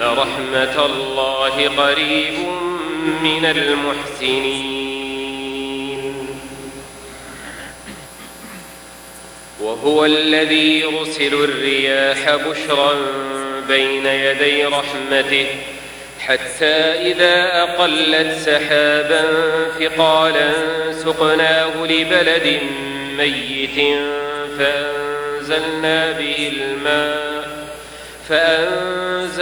رحمة الله قريب من المحسنين. وهو الذي يرسل الرياح بشرا بين يدي رحمته حتى إذا أقلت سحابا ثقالا سقناه لبلد ميت فأنزلنا به الماء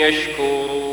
يشكرون.